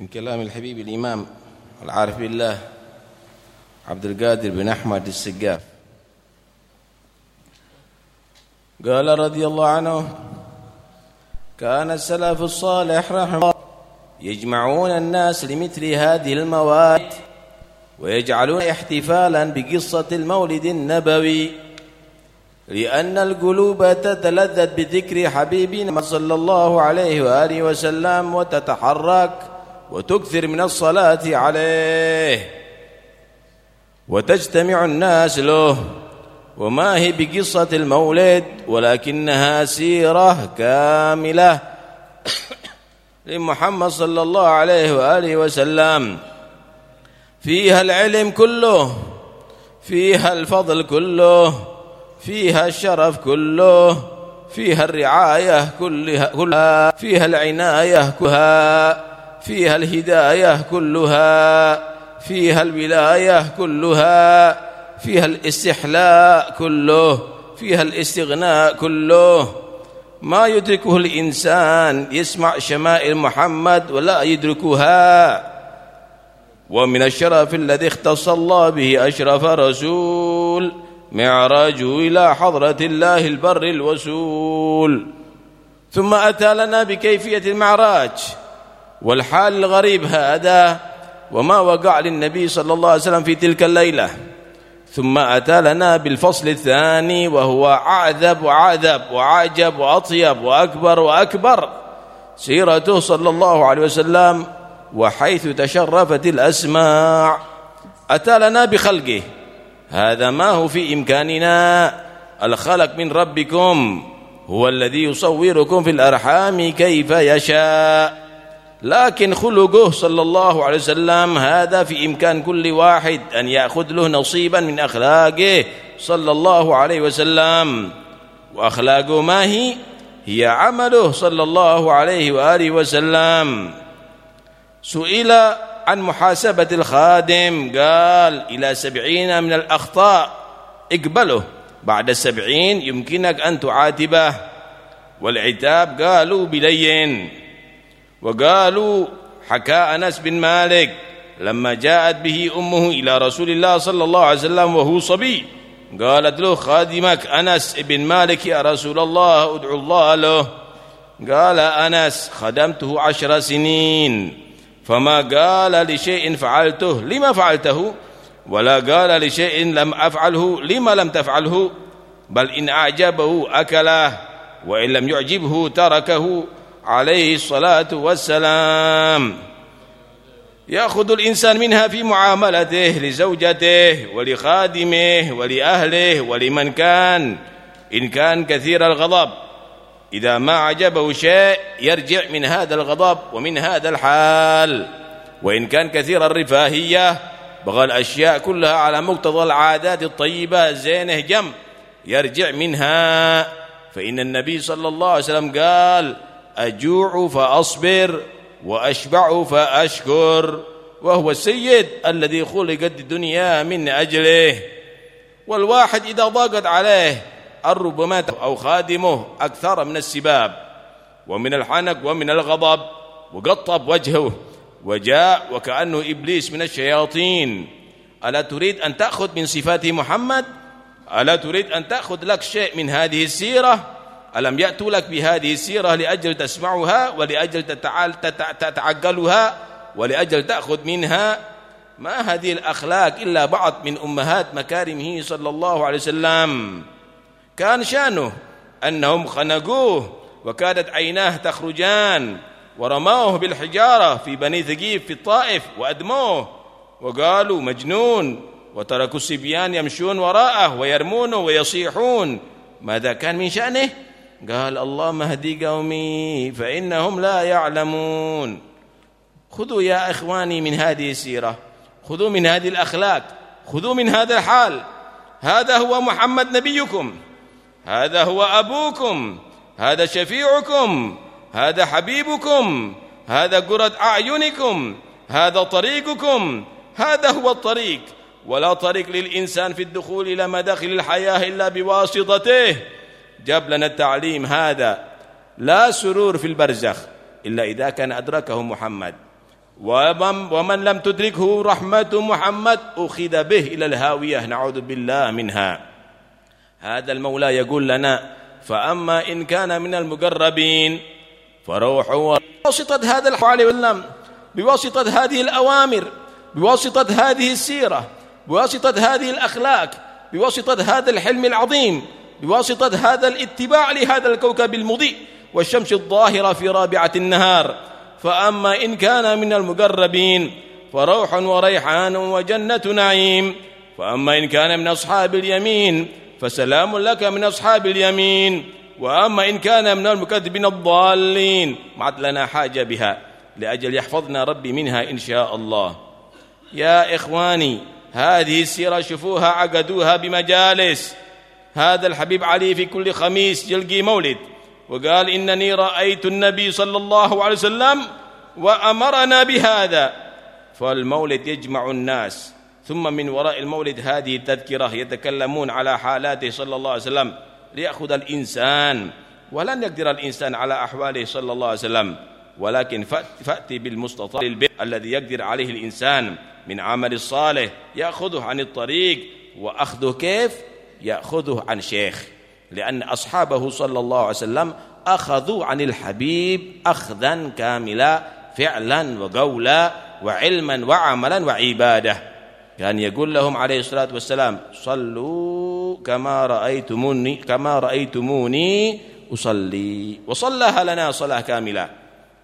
من كلام الحبيب الإمام العارف بالله عبد القادر بن أحمد السقاف. قال رضي الله عنه كان السلف الصالح رحمه الله يجمعون الناس لمثل هذه المواد ويجعلون احتفالا بقصة المولد النبوي لأن القلوب تتلذذ بذكر حبيبنا صلى الله عليه وآله وسلم وتتحرك وتكثر من الصلاة عليه. وتجتمع الناس له. وما هي بقصة المولد ولكنها سيرة كاملة لمحمد صلى الله عليه وآله وسلم. فيها العلم كله فيها الفضل كله فيها الشرف كله فيها الرعاية كلها, فيها العناية كلها. فيها الهداية كلها فيها الولاية كلها فيها الاستحلاء كله فيها الاستغناء كله. ما يدركه الإنسان يسمع شمائل محمد ولا يدركها. ومن الشرف الذي اختص الله به أشرف رسول معراجه إلى حضرة الله البر الوسول ثم أتى لنا بكيفية المعراج. والحال الغريب هذا وما وقع للنبي صلى الله عليه وسلم في تلك الليلة. ثم أتى لنا بالفصل الثاني وهو أعذب وأعذب وأعجب وأطيب وأكبر وأكبر سيرته صلى الله عليه وسلم وحيث تشرفت الأسماع. أتى لنا بخلقه. هذا ما هو في إمكاننا. الخلق من ربكم هو الذي يصوركم في الأرحام كيف يشاء. لكن خلقه صلى الله عليه وسلم هذا في إمكان كل واحد أن يأخذ له نصيبا من أخلاقه صلى الله عليه وسلم. وأخلاقه ما هي؟ هي عمله صلى الله عليه وآله وسلم. سئل عن محاسبة الخادم قال إلى سبعين من الأخطاء اقبله. بعد السبعين يمكنك أن تعاتبه. والعتاب قالوا بلين. وقالوا حكى أنس بن مالك لما جاءت به أمه إلى رسول الله صلى الله عليه وسلم وهو صبي قالت له خادمك أنس بن مالك يا رسول الله أدعو الله له. قال أنس خدمته عشر سنين فما قال لشيء فعلته لما فعلته؟ ولا قال لشيء لم أفعله لما لم تفعله؟ بل إن أعجبه أكله وإن لم يعجبه تركه. عليه الصلاة والسلام. يأخذ الإنسان منها في معاملته لزوجته ولخادمه ولأهله ولمن كان إن كان كثير الغضب. إذا ما عجبه شيء يرجع من هذا الغضب ومن هذا الحال. وإن كان كثير الرفاهية بغى الأشياء كلها على مقتضى العادات الطيبة زينة جم يرجع منها. فإن النبي صلى الله عليه وسلم قال أجوع فأصبر وأشبع فأشكر وهو السيد الذي خلقت الدنيا من أجله. والواحد إذا ضاقت عليه الربما أو خادمه أكثر من السباب ومن الحنق ومن الغضب وقطب وجهه وجاء وكأنه إبليس من الشياطين. ألا تريد أن تأخذ من صفات محمد؟ ألا تريد أن تأخذ لك شيء من هذه السيرة؟ ألم يأتوا لك بهذه السيرة لأجل تسمعها ولأجل تتعقلها ولأجل تأخذ منها؟ ما هذه الأخلاق إلا بعض من أمهات مكارمه صلى الله عليه وسلم. كان شأنه أنهم خنقوه وكادت عيناه تخرجان ورموه بالحجارة في بني ثقيف في الطائف وأدموه وقالوا مجنون وتركوا الصبيان يمشون وراءه ويرمونه ويصيحون. ماذا كان من شأنه؟ قال اللهم اهدي قومي فإنهم لا يعلمون. خذوا يا إخواني من هذه السيرة خذوا من هذه الأخلاق خذوا من هذا الحال. هذا هو محمد نبيكم هذا هو أبوكم هذا شفيعكم هذا حبيبكم هذا قرة أعينكم هذا طريقكم. هذا هو الطريق. ولا طريق للإنسان في الدخول إلى مداخل الحياة إلا بواسطته. جاب لنا التعليم هذا. لا سرور في البرزخ إلا إذا كان أدركه محمد. ومن, ومن لم تدركه رحمة محمد أخذ به إلى الهاوية. نعوذ بالله منها. هذا المولى يقول لنا فأما إن كان من المقربين فروح بواسطة هذا الحوالي واللم بواسطة هذه الأوامر بواسطة هذه السيرة بواسطة هذه الأخلاق بواسطة هذا الحلم العظيم. بواسطة هذا الاتباع لهذا الكوكب المضيء والشمس الظاهرة في رابعة النهار. فأما إن كان من المقربين فروح وريحان وجنة نعيم. فأما إن كان من أصحاب اليمين فسلام لك من أصحاب اليمين. وأما إن كان من المكذبين الضالين ما عاد لنا حاجة بها لأجل يحفظنا ربي منها إن شاء الله. يا إخواني هذه السيرة شوفوها عقدوها بمجالس. هذا الحبيب علي في كل خميس يلقي مولد. وقال إنني رأيت النبي صلى الله عليه وسلم وأمرنا بهذا. فالمولد يجمع الناس. ثم من وراء المولد هذه التذكرة يتكلمون على حالاته صلى الله عليه وسلم. ليأخذ الإنسان. ولن يقدر الإنسان على أحواله صلى الله عليه وسلم. ولكن فأتي بالمستطاع البر الذي يقدر عليه الإنسان من عمل الصالح. يأخذه عن الطريق. وأخذه كيف؟ يأخذه عن شيخ لأن أصحابه صلى الله عليه وسلم أخذوا عن الحبيب أخذا كاملا فعلا وقولا وعلما وعملا وعبادة. كان يقول لهم عليه الصلاة والسلام صلوا كما رأيتموني كما رأيتموني أصلي وصلىها لنا صلاة كاملة.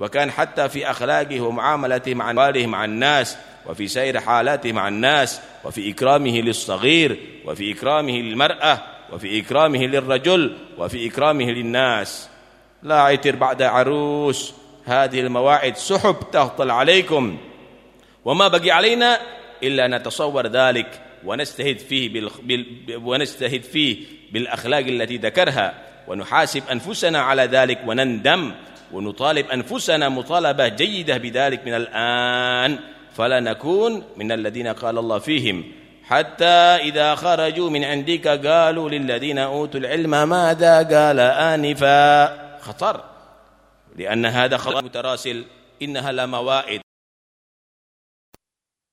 وكان حتى في أخلاقه ومعاملته مع أمواله مع الناس وفي سير حالاته مع الناس وفي إكرامه للصغير وفي إكرامه للمرأة وفي إكرامه للرجل وفي إكرامه للناس. لا عتر بعد عروس هذه المواعيد سحب تهطل عليكم. وما بقي علينا إلا نتصور ذلك ونستهد فيه بال... ونستهد فيه بالأخلاق التي ذكرها ونحاسب أنفسنا على ذلك ونندم ونطالب أنفسنا مطالبة جيدة بذلك من الآن. فلا نكون من الذين قال الله فيهم. حتى إذا خرجوا من عندك قالوا للذين أوتوا العلم ماذا قال آنفا؟ خطر. لأن هذا خطر متراسل. إنها لموائد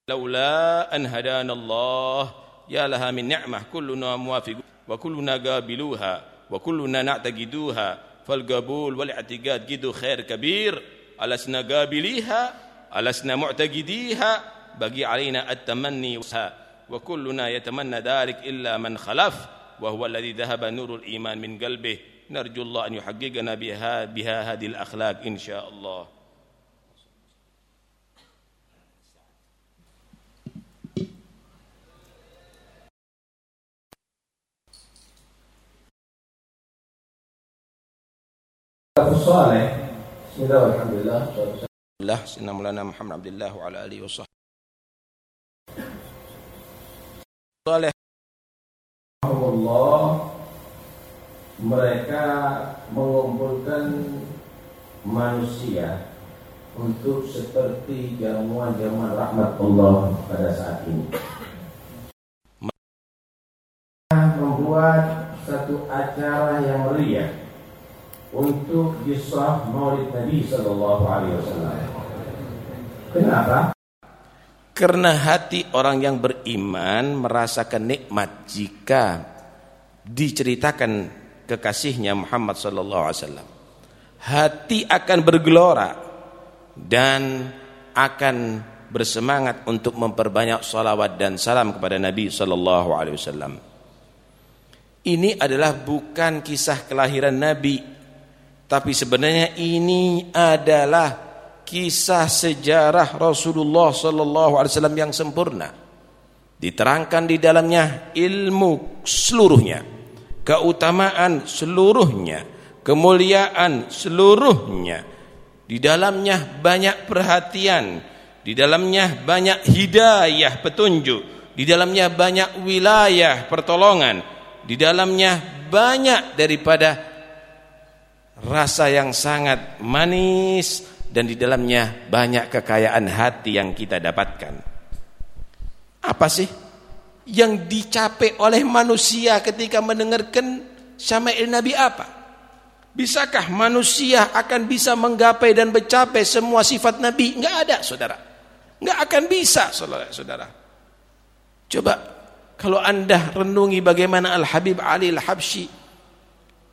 لولا أن هدانا الله يا لها من نعمة. كلنا موافق. وكلنا قابلوها. وكلنا نعتقدوها. فالقبول والإعتقاد جد خير كبير. ألسنا قابليها؟ ألسنا معتقديها؟ بقي علينا التمني وكلنا يتمنى ذلك إلا من خلف وهو الذي ذهب نور الإيمان من قلبه. نرجو الله أن يحققنا بها, بها هذه الأخلاق إن شاء الله. الصالح بسم الله والحمد لله. الله سيدنا مولانا محمد عبد الله وعلى اله وصحبه صالح Allah mereka mengumpulkan manusia untuk seperti jamuan-jamuan rahmat Allah pada saat ini. Membuat satu acara yang meriah untuk kisah Maulid Nabi Sallallahu Alaihi Wasallam. Kenapa? Karena hati orang yang beriman merasakan nikmat jika diceritakan kekasihnya Muhammad sallallahu alaihi wasallam. Hati akan bergelora dan akan bersemangat untuk memperbanyak salawat dan salam kepada Nabi sallallahu alaihi wasallam. Ini adalah bukan kisah kelahiran Nabi, tapi sebenarnya ini adalah kisah sejarah Rasulullah sallallahu alaihi wasallam yang sempurna. Diterangkan di dalamnya ilmu seluruhnya, keutamaan seluruhnya, kemuliaan seluruhnya. Di dalamnya banyak perhatian, di dalamnya banyak hidayah petunjuk, di dalamnya banyak wilayah pertolongan, di dalamnya banyak daripada rasa yang sangat manis dan di dalamnya banyak kekayaan hati yang kita dapatkan. Apa sih yang dicapai oleh manusia ketika mendengarkan syama'il Nabi apa? Bisakah manusia akan bisa menggapai dan mencapai semua sifat Nabi? Enggak ada, Saudara. Nggak akan bisa, saudara. Coba kalau anda renungi bagaimana Al-Habib Ali Al-Habsyi.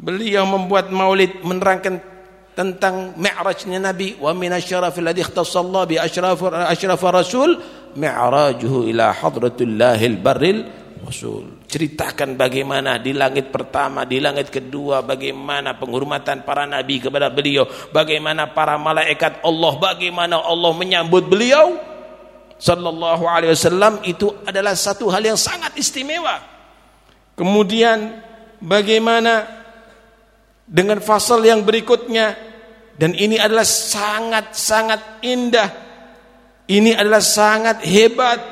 Beliau membuat maulid menerangkan tentang mi'rajnya Nabi. Wa minasyarafil ladhi ikhtasallah bi asyraf rasul. Mi'rajuhu ila hadratullahil barril Rasul. Ceritakan bagaimana di langit pertama, di langit kedua, bagaimana penghormatan para nabi kepada beliau, bagaimana para malaikat Allah, bagaimana Allah menyambut beliau. Sallallahu alaihi wasallam itu adalah satu hal yang sangat istimewa. Kemudian bagaimana dengan fasal yang berikutnya dan ini adalah sangat-sangat indah. Ini adalah sangat hebat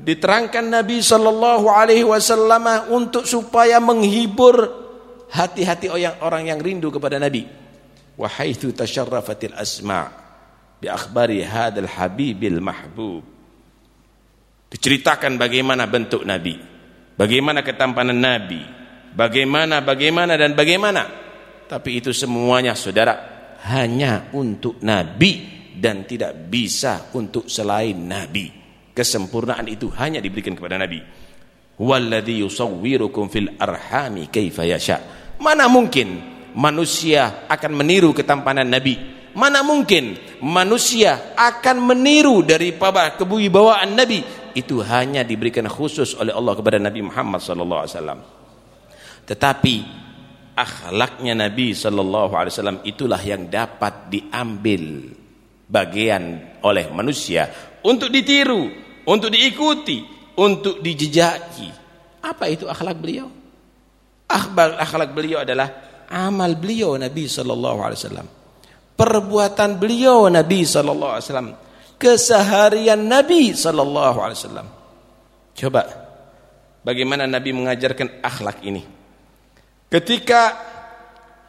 diterangkan Nabi sallallahu alaihi wasallam untuk supaya menghibur hati-hati orang orang yang rindu kepada Nabi. Wa haitsu tasharrafatil asma' bi akhbari hadzal habibil mahbub. Diceritakan bagaimana bentuk Nabi, bagaimana ketampanan Nabi, bagaimana bagaimana dan bagaimana. Tapi itu semuanya saudara hanya untuk Nabi dan tidak bisa untuk selain Nabi. Kesempurnaan itu hanya diberikan kepada Nabi. Walladhi yusawwirukum fil arhami kaifa yasha. Mana mungkin manusia akan meniru ketampanan Nabi? Mana mungkin manusia akan meniru dari kewibawaan Nabi? Itu hanya diberikan khusus oleh Allah kepada Nabi Muhammad sallallahu alaihi wasallam. Tetapi akhlaknya Nabi sallallahu alaihi wasallam itulah yang dapat diambil bagian oleh manusia untuk ditiru, untuk diikuti, untuk dijejaki. Apa itu akhlak beliau? Akhlak akhlak beliau adalah amal beliau Nabi sallallahu alaihi wasallam. Perbuatan beliau Nabi sallallahu alaihi wasallam. Keseharian Nabi sallallahu alaihi wasallam. Coba bagaimana Nabi mengajarkan akhlak ini? Ketika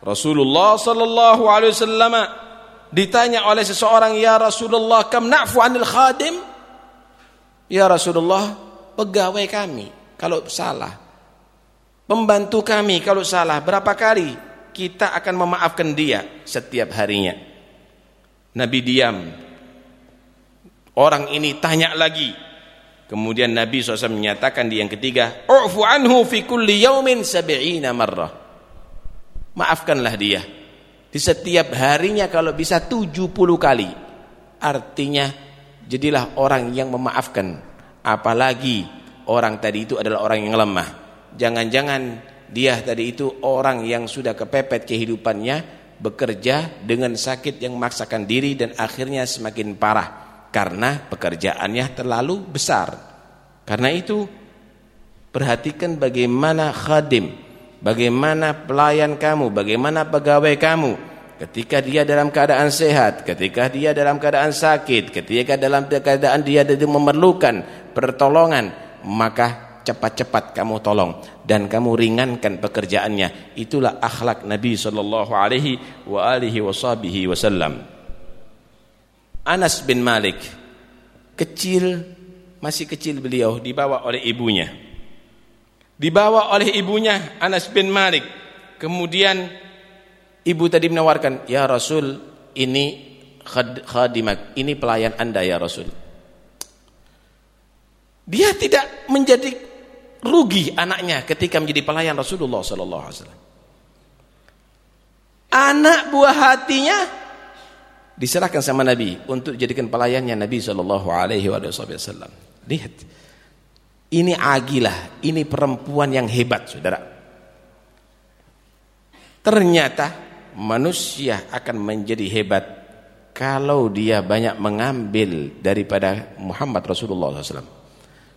Rasulullah sallallahu alaihi wasallam ditanya oleh seseorang ya Rasulullah kam na'fu anil khadim? Ya Rasulullah pegawai kami kalau salah. Pembantu kami kalau salah. Berapa kali kita akan memaafkan dia setiap harinya? Nabi diam. Orang ini tanya lagi kemudian Nabi SAW menyatakan di yang ketiga u'fu anhu fi kulli yaumin sab'ina marrah maafkanlah dia di setiap harinya kalau bisa 70 kali. Artinya jadilah orang yang memaafkan. Apalagi orang tadi itu adalah orang yang lemah. Jangan-jangan dia tadi itu orang yang sudah kepepet kehidupannya bekerja dengan sakit yang memaksakan diri dan akhirnya semakin parah karena pekerjaannya terlalu besar. Karena itu perhatikan bagaimana khadim bagaimana pelayan kamu, bagaimana pegawai kamu ketika dia dalam keadaan sehat, ketika dia dalam keadaan sakit, ketika dalam keadaan dia memerlukan pertolongan, maka cepat-cepat kamu tolong dan kamu ringankan pekerjaannya. Itulah akhlak Nabi sallallahu alaihi wa alihi wasallam. Anas bin Malik kecil masih kecil beliau dibawa oleh ibunya. Dibawa oleh ibunya Anas bin Malik. Kemudian ibu tadi menawarkan ya Rasul ini khadimak ini pelayan anda ya Rasul. Dia tidak menjadi rugi anaknya ketika menjadi pelayan Rasulullah sallallahu alaihi wasallam. Anak buah hatinya diserahkan sama Nabi untuk dijadikan pelayannya Nabi sallallahu alaihi wasallam lihat ini Agilah, ini perempuan yang hebat, saudara. Ternyata manusia akan menjadi hebat kalau dia banyak mengambil daripada Muhammad Rasulullah SAW.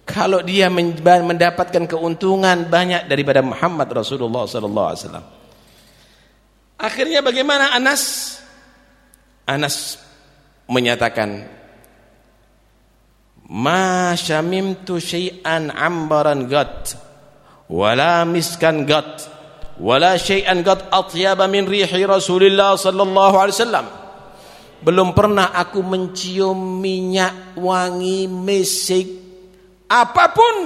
Kalau dia mendapatkan keuntungan banyak daripada Muhammad Rasulullah SAW. Akhirnya bagaimana Anas? Anas menyatakan ma syamimtu syai'an ambaran gat wala miskan gat wala syai'an gat atyaba min rihi Rasulillah sallallahu alaihi wasallam. Belum pernah aku mencium minyak wangi mesik apa pun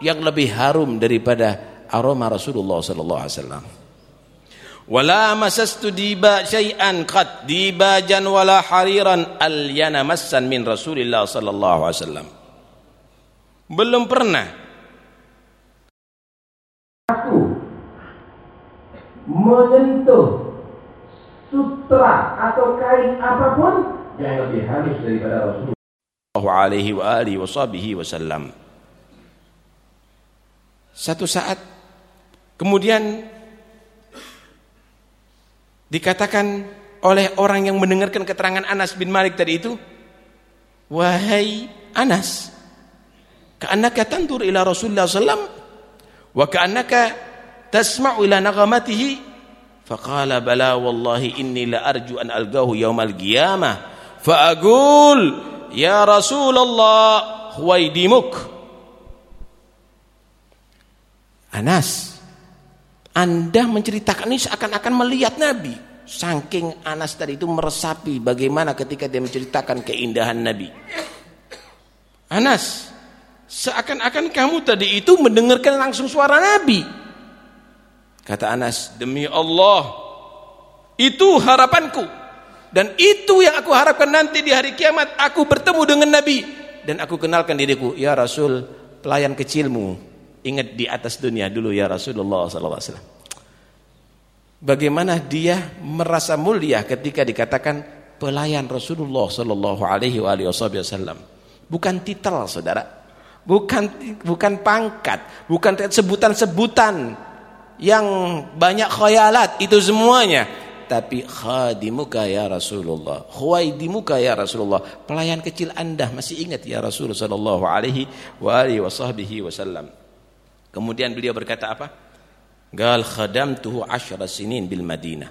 yang lebih harum daripada aroma Rasulullah sallallahu alaihi wasallam wala masastu diba syai'an qad dibajan wala hariran al yanamassan min Rasulillah sallallahu alaihi wasallam. Belum pernah. Aku menyentuh sutra atau kain apa pun yang lebih halus daripada Rasulullah alaihi wa alihi wasallam satu saat kemudian dikatakan oleh orang yang mendengarkan keterangan Anas bin Malik tadi itu wahai Anas ka'annaka tantur ila Rasulullah sallam wa ka'annaka tasma'u ila naghamatihi faqala bala wallahi inni la arju an algahu yaumal qiyamah. Fa aqul ya Rasulullah huwaidimuk. Anas anda menceritakan ini seakan-akan melihat Nabi. Saking Anas tadi itu meresapi bagaimana ketika dia menceritakan keindahan Nabi. Anas, seakan-akan kamu tadi itu mendengarkan langsung suara Nabi. Kata Anas, demi Allah, itu harapanku. Dan itu yang aku harapkan nanti di hari kiamat, aku bertemu dengan Nabi. Dan aku kenalkan diriku, ya Rasul, pelayan kecilmu, Ingat di atas dunia dulu ya Rasulullah SAW. Bagaimana dia merasa mulia ketika dikatakan pelayan Rasulullah Sallallahu Alaihi Wasallam. Bukan titel, saudara. Bukan bukan pangkat, bukan sebutan-sebutan yang banyak khayalat itu semuanya tapi khadimuka ya Rasulullah khuwaidimuka ya Rasulullah pelayan kecil anda masih ingat ya Rasulullah sallallahu alaihi wasallam Kemudian beliau berkata apa? Gal khadamtuhu asyara sinin bil Madinah.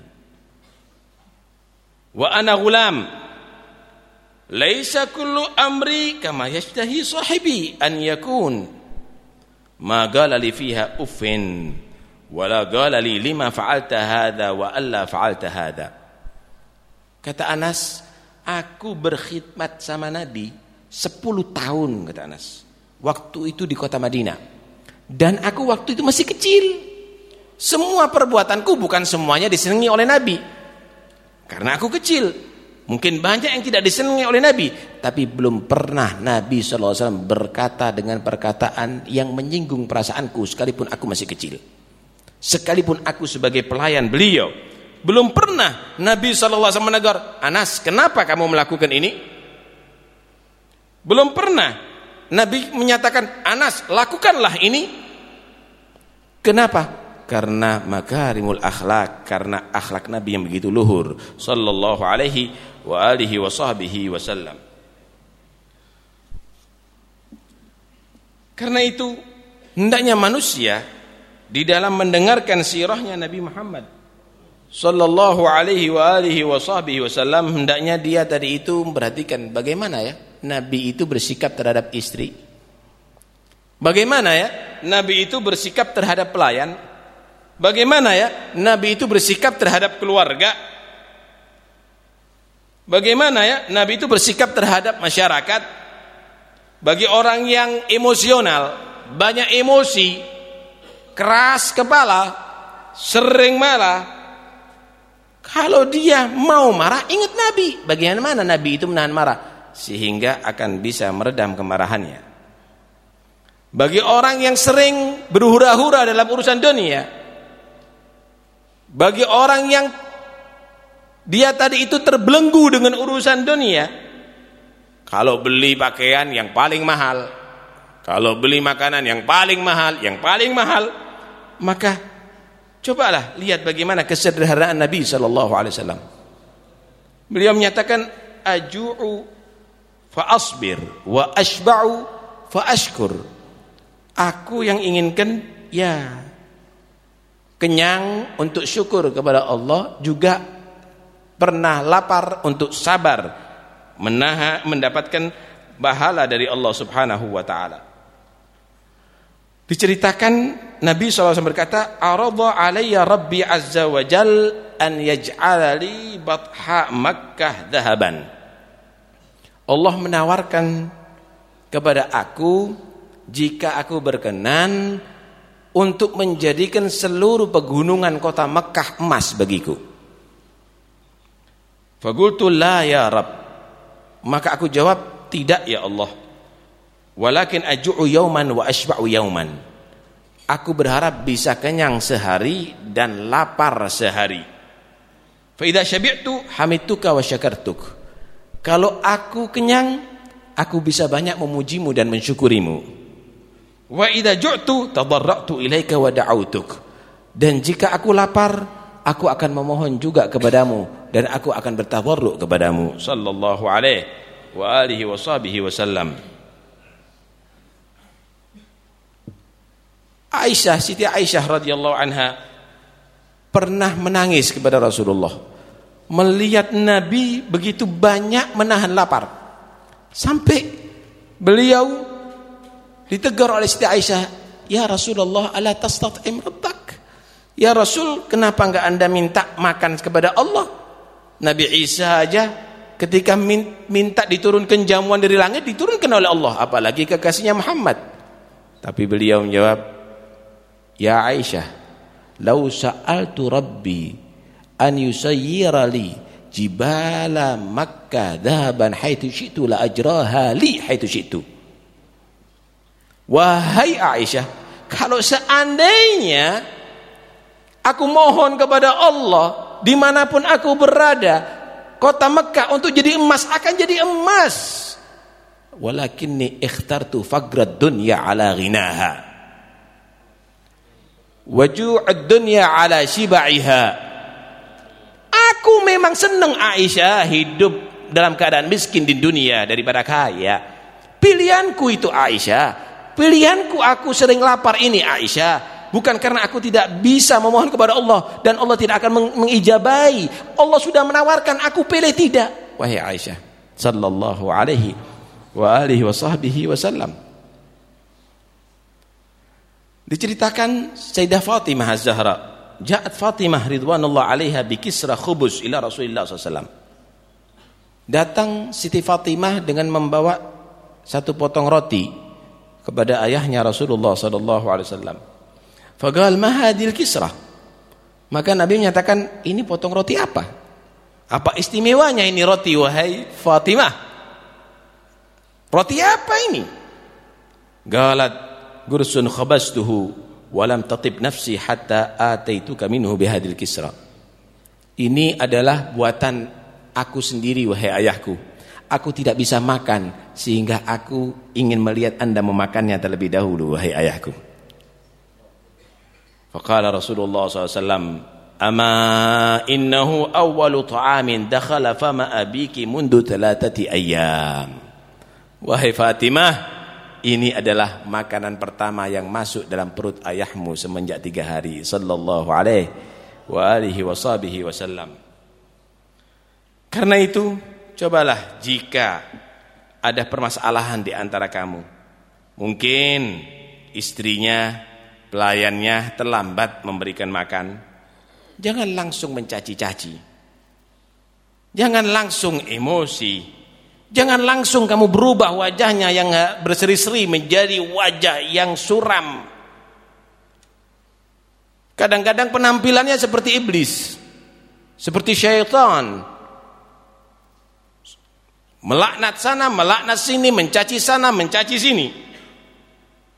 Wa ana gulam. Laisa kullu amri kama yashtahi sahibi an yakun. Ma qala li fiha uffin wala qala li lima fa'alta hadha wa alla fa'alta hadha. Kata Anas, aku berkhidmat sama Nabi 10 tahun kata Anas. Waktu itu di kota Madinah. Dan aku waktu itu masih kecil. Semua perbuatanku bukan semuanya disenangi oleh Nabi. Karena aku kecil. Mungkin banyak yang tidak disenangi oleh Nabi. Tapi belum pernah Nabi SAW berkata dengan perkataan yang menyinggung perasaanku sekalipun aku masih kecil. Sekalipun aku sebagai pelayan beliau. Belum pernah Nabi SAW menegur, Anas kenapa kamu melakukan ini? Belum pernah Nabi menyatakan, Anas lakukanlah ini. Kenapa? Karena makarimul akhlak, karena akhlak Nabi yang begitu luhur. Sallallahu alaihi wa alihi wa sahbihi wasallam. Karena itu, hendaknya manusia di dalam mendengarkan sirahnya Nabi Muhammad sallallahu alaihi wa alihi wa sahbihi wasallam hendaknya dia tadi itu memperhatikan bagaimana ya Nabi itu bersikap terhadap istri? Bagaimana ya Nabi itu bersikap terhadap pelayan? Bagaimana ya Nabi itu bersikap terhadap keluarga? Bagaimana ya Nabi itu bersikap terhadap masyarakat? Bagi orang yang emosional, banyak emosi, keras kepala, sering marah. Kalau dia mau marah, ingat Nabi. Bagaimana Nabi itu menahan marah? Sehingga akan bisa meredam kemarahannya. Bagi orang yang sering berhura-hura dalam urusan dunia, bagi orang yang dia tadi itu terbelenggu dengan urusan dunia, kalau beli pakaian yang paling mahal, kalau beli makanan yang paling mahal, yang paling mahal, maka cobalah lihat bagaimana kesederhanaan Nabi Shallallahu Alaihi Wasallam. Beliau menyatakan aju'u fa asbir wa ashba'u fa ashkur aku yang inginkan ya kenyang untuk syukur kepada Allah. Juga pernah lapar untuk sabar menaha, mendapatkan bahala dari Allah Subhanahu wa taala. Diceritakan Nabi SAW berkata aradha alayya rabbi azza wa jal an yaj'ala li batha makkah dhahaban Allah menawarkan kepada aku jika aku berkenan untuk menjadikan seluruh pegunungan kota Mekah emas bagiku. Fagultu la ya Rab. Maka aku jawab, tidak ya Allah. Walakin aju'u yauman wa ashba'u yauman. Aku berharap bisa kenyang sehari dan lapar sehari. Fa idza syabi'tu hamidtuka wa syakartuk. Kalau aku kenyang, aku bisa banyak memujimu dan mensyukurimu. Wa idza ju'tu tadarra'tu ilaika wa da'autuk. Dan jika aku lapar, aku akan memohon juga kepadamu dan aku akan bertadarruk kepadamu sallallahu alaihi wa alihi wa sahbihi wasallam. Aisyah, Siti Aisyah radhiyallahu anha pernah menangis kepada Rasulullah melihat Nabi begitu banyak menahan lapar sampai beliau Ditegur oleh Siti Aisyah, "Ya Rasulullah, ala tastat'im rabbak?" Ya Rasul, kenapa enggak Anda minta makan kepada Allah? Nabi Isa aja ketika minta diturunkan jamuan dari langit diturunkan oleh Allah, apalagi kekasihnya Muhammad. Tapi beliau menjawab, "Ya Aisyah, lau sa'altu Rabbi an yusayyira li jibala Makkah dhahaban haitsu syi'tu la ajraha li haitsu syi'tu." Wahai Aisyah, kalau seandainya aku mohon kepada Allah di mana pun aku berada, kota Mekah untuk jadi emas akan jadi emas. Walakinni ikhtartu fagrad dunya ala ghinaha. Waju'ad dunya ala shiba'iha. Aku memang senang Aisyah hidup dalam keadaan miskin di dunia daripada kaya. Pilihanku itu Aisyah Pilihanku aku sering lapar ini Aisyah bukan karena aku tidak bisa memohon kepada Allah dan Allah tidak akan mengijabai. Allah sudah menawarkan aku pilih tidak. Wahai Aisyah sallallahu alaihi wa alihi wa sahbihi wasallam. Diceritakan Sayyidah Fatimah Az-Zahra, ja'at Fatimah ridwanullah alaiha bi kisra khubus ila Rasulullah SAW. Datang Siti Fatimah dengan membawa satu potong roti kepada ayahnya Rasulullah sallallahu alaihi wasallam. Fagal mahadil kisrah. Maka Nabi menyatakan, ini potong roti apa? Apa istimewanya ini roti wahai Fatimah? Roti apa ini? Galat gursun khabastuhu walam tatib nafsi hatta ataituka minhu bihadil kisra. Ini adalah buatan aku sendiri wahai ayahku. Aku tidak bisa makan sehingga aku ingin melihat anda memakannya terlebih dahulu wahai ayahku. Faqala Rasulullah SAW ama innahu awwalu ta'amin dakhala fama abiki mundu talatati ayyam. Wahai Fatimah ini adalah makanan pertama yang masuk dalam perut ayahmu semenjak tiga hari sallallahu alaihi wa alihi wasallam karena itu Cobalah jika ada permasalahan di antara kamu. Mungkin istrinya, pelayannya terlambat memberikan makan. Jangan langsung mencaci-caci. Jangan langsung emosi. Jangan langsung kamu berubah wajahnya yang berseri-seri menjadi wajah yang suram. Kadang-kadang penampilannya seperti iblis. Seperti syaitan Melaknat sana, melaknat sini, mencaci sana, mencaci sini.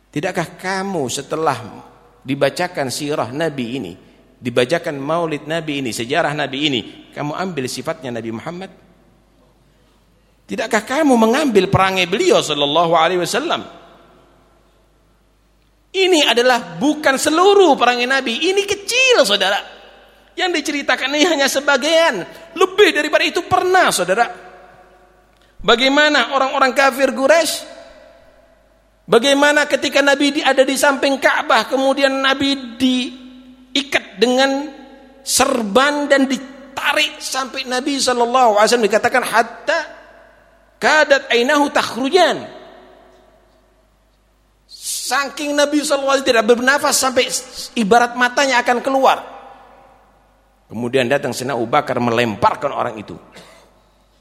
Tidakkah kamu setelah dibacakan sirah Nabi ini, dibacakan maulid Nabi ini, sejarah Nabi ini, kamu ambil sifatnya Nabi Muhammad? Tidakkah kamu mengambil perangai beliau sallallahu alaihi wasallam? Ini adalah bukan seluruh perangai Nabi, ini kecil Saudara. Yang diceritakan ini hanya sebagian, lebih daripada itu pernah Saudara. Bagaimana orang-orang kafir Quraisy? Bagaimana ketika Nabi ada di samping Ka'bah kemudian Nabi diikat dengan serban dan ditarik sampai Nabi sallallahu alaihi wasallam dikatakan hatta kadat ainahu takhrujan. Saking Nabi alaihi tidak bernafas sampai ibarat matanya akan keluar. Kemudian datang Sina Abu Bakar melemparkan orang itu.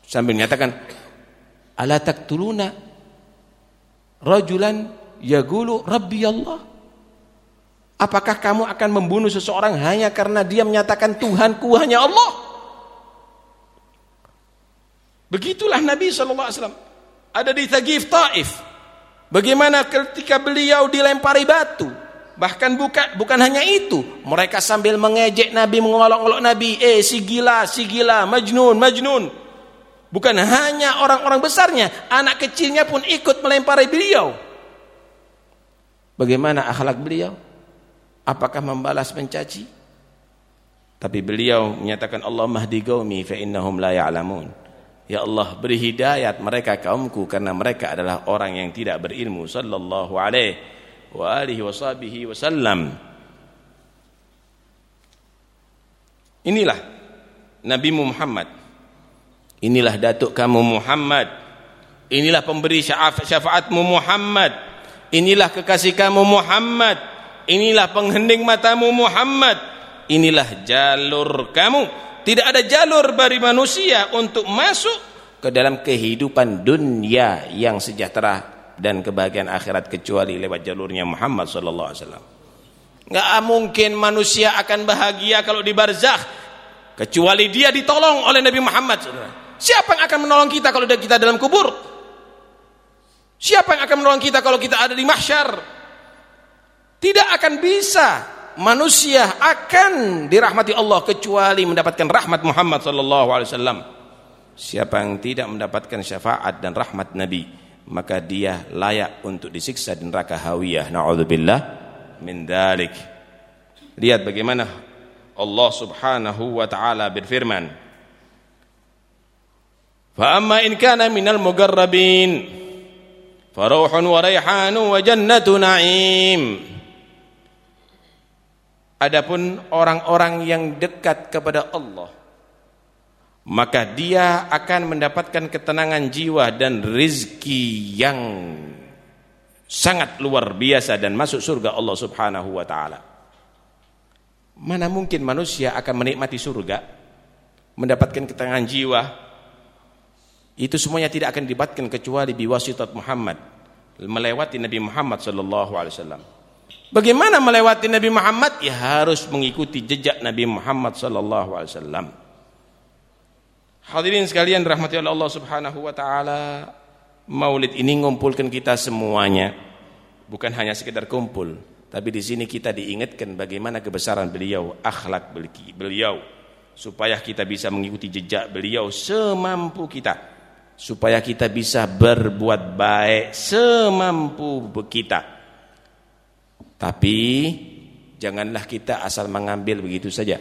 Sambil menyatakan ala taktuluna rajulan yaqulu rabbi Allah Apakah kamu akan membunuh seseorang hanya karena dia menyatakan Tuhanku hanya Allah? Begitulah Nabi SAW. Ada di Thaqif Taif. Bagaimana ketika beliau dilempari batu. Bahkan bukan, bukan hanya itu. Mereka sambil mengejek Nabi, mengolok-olok Nabi. Eh si gila, si gila, majnun, majnun. Bukan hanya orang-orang besarnya. Anak kecilnya pun ikut melempari beliau. Bagaimana akhlak beliau? Apakah membalas mencaci? Tapi beliau menyatakan Allah mahdi gaumi fa innahum la ya'lamun. Ya Allah beri hidayat mereka kaumku karena mereka adalah orang yang tidak berilmu sallallahu alaihi wa alihi washabihi wasallam. Inilah Nabi Muhammad. Inilah datuk kamu Muhammad. Inilah pemberi syafaatmu Muhammad. Inilah kekasih kamu Muhammad. Inilah penghending matamu Muhammad. Inilah jalur kamu. Tidak ada jalur bagi manusia untuk masuk ke dalam kehidupan dunia yang sejahtera dan kebahagiaan akhirat kecuali lewat jalurnya Muhammad sallallahu alaihi wasallam. Enggak mungkin manusia akan bahagia kalau di barzakh kecuali dia ditolong oleh Nabi Muhammad. Siapa yang akan menolong kita kalau kita dalam kubur? Siapa yang akan menolong kita kalau kita ada di mahsyar? Tidak akan bisa manusia akan dirahmati Allah kecuali mendapatkan rahmat Muhammad sallallahu alaihi wasallam. Siapa yang tidak mendapatkan syafaat dan rahmat Nabi, maka dia layak untuk disiksa di neraka hawiyah. Nauzubillah min dzalik. Lihat bagaimana Allah Subhanahu wa taala berfirman. Fa amma in kana minal mugarrabin faruhun wa raihanun wa jannatu na'im. Adapun orang-orang yang dekat kepada Allah maka dia akan mendapatkan ketenangan jiwa dan rizki yang sangat luar biasa dan masuk surga Allah Subhanahu wa taala. Mana mungkin manusia akan menikmati surga, mendapatkan ketenangan jiwa? Itu semuanya tidak akan didapatkan kecuali biwasitat Muhammad, melewati Nabi Muhammad sallallahu alaihi wasallam. Bagaimana melewati Nabi Muhammad? Ya harus mengikuti jejak Nabi Muhammad sallallahu alaihi wasallam. Hadirin sekalian rahmati Allah Subhanahu wa taala, Maulid ini ngumpulkan kita semuanya. Bukan hanya sekedar kumpul, tapi di sini kita diingatkan bagaimana kebesaran beliau, akhlak beliau supaya kita bisa mengikuti jejak beliau semampu kita. Supaya kita bisa berbuat baik semampu kita tapi janganlah kita asal mengambil begitu saja.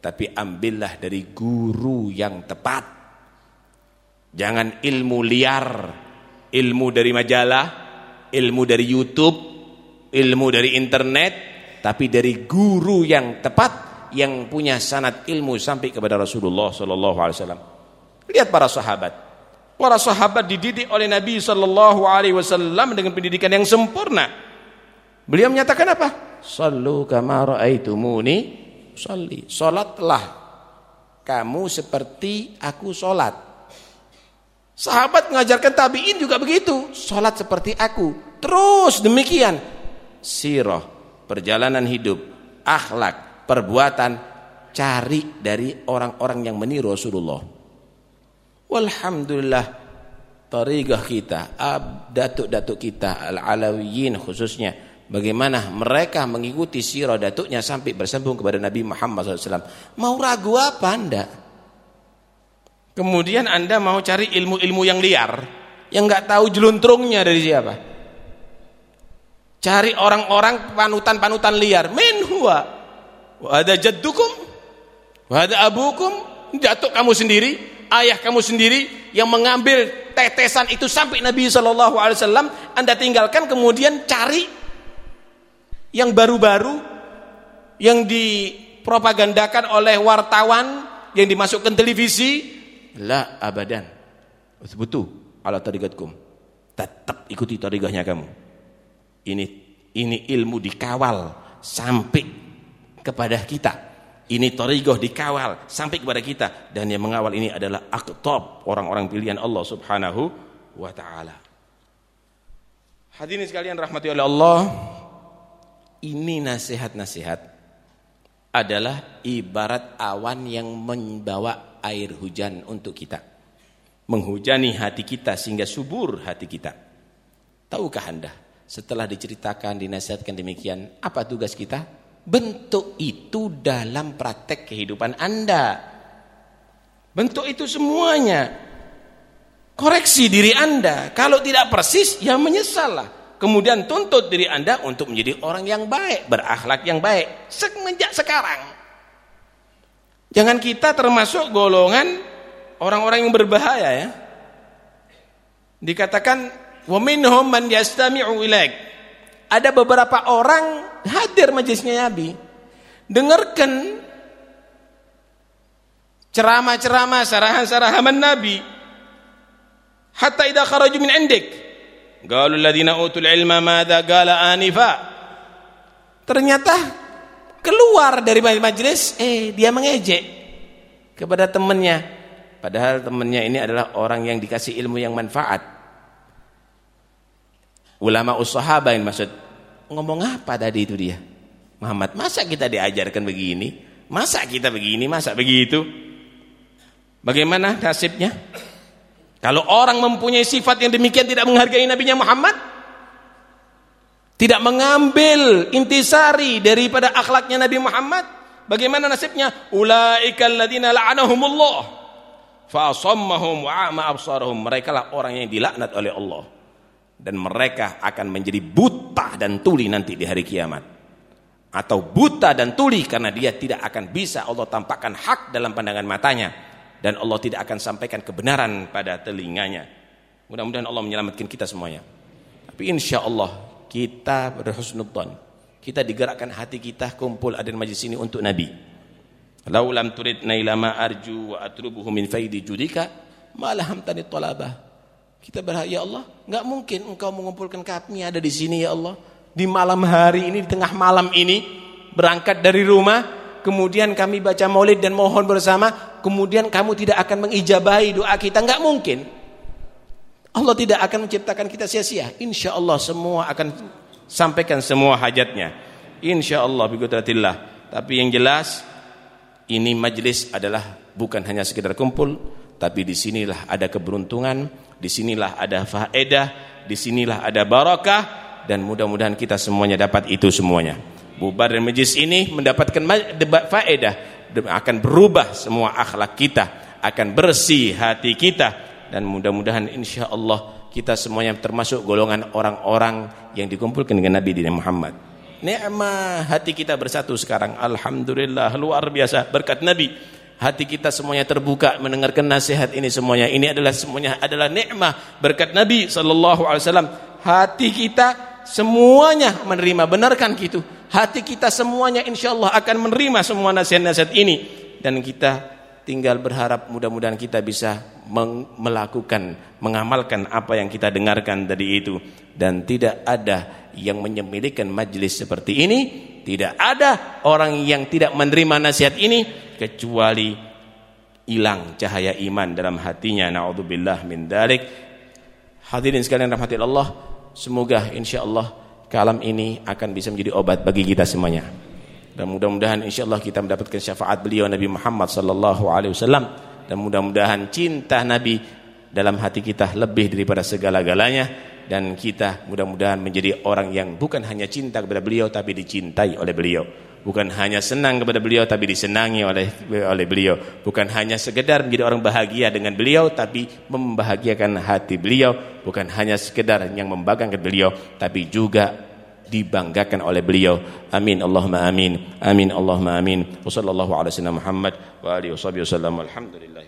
Tapi ambillah dari guru yang tepat. Jangan ilmu liar, ilmu dari majalah, ilmu dari YouTube, ilmu dari internet, tapi dari guru yang tepat yang punya sanad ilmu sampai kepada Rasulullah sallallahu alaihi wasallam. Lihat para sahabat. Para sahabat dididik oleh Nabi sallallahu alaihi wasallam dengan pendidikan yang sempurna. Beliau menyatakan apa? Sallu kama raaitumuni salli. Salatlah kamu seperti aku salat. Sahabat mengajarkan tabi'in juga begitu. Salat seperti aku. Terus demikian. Sirah, perjalanan hidup, akhlak, perbuatan cari dari orang-orang yang meniru Rasulullah. Walhamdulillah tarigah kita, datuk-datuk kita, al-alawiyin khususnya Bagaimana mereka mengikuti sirah datuknya sampai bersambung kepada Nabi Muhammad SAW. Mau ragu apa anda? Kemudian anda mau cari ilmu-ilmu yang liar. Yang nggak tahu jeluntrungnya dari siapa. Cari orang-orang panutan-panutan liar. Min huwa. Wa ada jaddukum. Wa ada abukum. Datuk kamu sendiri. Ayah kamu sendiri. Yang mengambil tetesan itu sampai Nabi SAW. Anda tinggalkan kemudian cari yang baru-baru yang dipropagandakan oleh wartawan yang dimasukkan televisi la abadan. Betul ala tarigatkum. Tetap ikuti tarigahnya kamu. Ini ini ilmu dikawal sampai kepada kita. Ini tarigah dikawal sampai kepada kita. Dan yang mengawal ini adalah aktab orang-orang pilihan Allah Subhanahu wa taala. Hadirin sekalian rahmati oleh Allah ini nasihat-nasihat adalah ibarat awan yang membawa air hujan untuk kita. Menghujani hati kita sehingga subur hati kita. Tahukah Anda setelah diceritakan, dinasihatkan demikian, apa tugas kita? Bentuk itu dalam praktek kehidupan Anda. Bentuk itu semuanya. Koreksi diri Anda. Kalau tidak persis, ya menyesallah kemudian tuntut diri Anda untuk menjadi orang yang baik, berakhlak yang baik semenjak sekarang. Jangan kita termasuk golongan orang-orang yang berbahaya ya. Dikatakan man. Ada beberapa orang hadir majelisnya Nabi. Dengarkan ceramah-ceramah sarahan-sarahan Nabi. Hatta idza kharaju min indik Qalu alladziina utul ilma madza qala anifa. Ternyata keluar dari majelis eh dia mengejek kepada temannya. Padahal temannya ini adalah orang yang dikasih ilmu yang manfaat. Ulama usahaba yang maksud ngomong apa tadi itu dia? Muhammad, masa kita diajarkan begini? Masa kita begini, masa begitu? Bagaimana nasibnya? Kalau orang mempunyai sifat yang demikian tidak menghargai Nabi Muhammad, tidak mengambil intisari daripada akhlaknya Nabi Muhammad, bagaimana nasibnya? Ulaikal ladzina la'anahumullah fa asammahum wa a'ma absarahum. Mereka lah orang yang dilaknat oleh Allah dan mereka akan menjadi buta dan tuli nanti di hari kiamat. Atau buta dan tuli karena dia tidak akan bisa Allah tampakkan hak dalam pandangan matanya dan Allah tidak akan sampaikan kebenaran pada telinganya. Mudah-mudahan Allah menyelamatkan kita semuanya. Tapi insya Allah kita berhusnudzon. Kita digerakkan hati kita kumpul ada di majlis ini untuk Nabi. Laulam turid naila ma arju wa atrubuhu min faidi judika malahamtani talabah. Kita berharap ya Allah, enggak mungkin engkau mengumpulkan kami ada di sini ya Allah. Di malam hari ini, di tengah malam ini berangkat dari rumah kemudian kami baca maulid dan mohon bersama, kemudian kamu tidak akan mengijabahi doa kita, enggak mungkin. Allah tidak akan menciptakan kita sia-sia. Insya Allah semua akan sampaikan semua hajatnya. Insya Allah bigudratillah. Tapi yang jelas ini majlis adalah bukan hanya sekedar kumpul, tapi di sinilah ada keberuntungan, di sinilah ada faedah, di sinilah ada barakah, dan mudah-mudahan kita semuanya dapat itu semuanya bubar dan majlis ini mendapatkan faedah akan berubah semua akhlak kita akan bersih hati kita. Dan mudah-mudahan insya Allah kita semuanya termasuk golongan orang-orang yang dikumpulkan dengan Nabi Dina Muhammad. Ni'mah hati kita bersatu sekarang. Alhamdulillah luar biasa. Berkat Nabi hati kita semuanya terbuka mendengarkan nasihat ini semuanya. Ini adalah semuanya adalah nikmah berkat Nabi sallallahu alaihi wasallam. Hati kita semuanya menerima benarkan gitu hati kita semuanya insya Allah akan menerima semua nasihat-nasihat ini. Dan kita tinggal berharap mudah-mudahan kita bisa melakukan mengamalkan apa yang kita dengarkan tadi itu. Dan tidak ada yang menyemilikan majlis seperti ini. Tidak ada orang yang tidak menerima nasihat ini kecuali hilang cahaya iman dalam hatinya. Naudzubillah min dalik. Hadirin sekalian rahmati Allah semoga insyaallah kalam ini akan bisa menjadi obat bagi kita semuanya. Dan mudah-mudahan insyaallah kita mendapatkan syafaat beliau Nabi Muhammad sallallahu alaihi wasallam. Dan mudah-mudahan cinta Nabi dalam hati kita lebih daripada segala-galanya. Dan kita mudah-mudahan menjadi orang yang bukan hanya cinta kepada beliau tapi dicintai oleh beliau bukan hanya senang kepada beliau tapi disenangi oleh oleh beliau. Bukan hanya sekedar menjadi orang bahagia dengan beliau tapi membahagiakan hati beliau. Bukan hanya sekedar yang membanggakan beliau tapi juga dibanggakan oleh beliau. Amin Allahumma amin. Amin Allahumma amin. Wa sallallahu ala sayyidina Muhammad wa alihi wasallam alhamdulillahirabbil alamin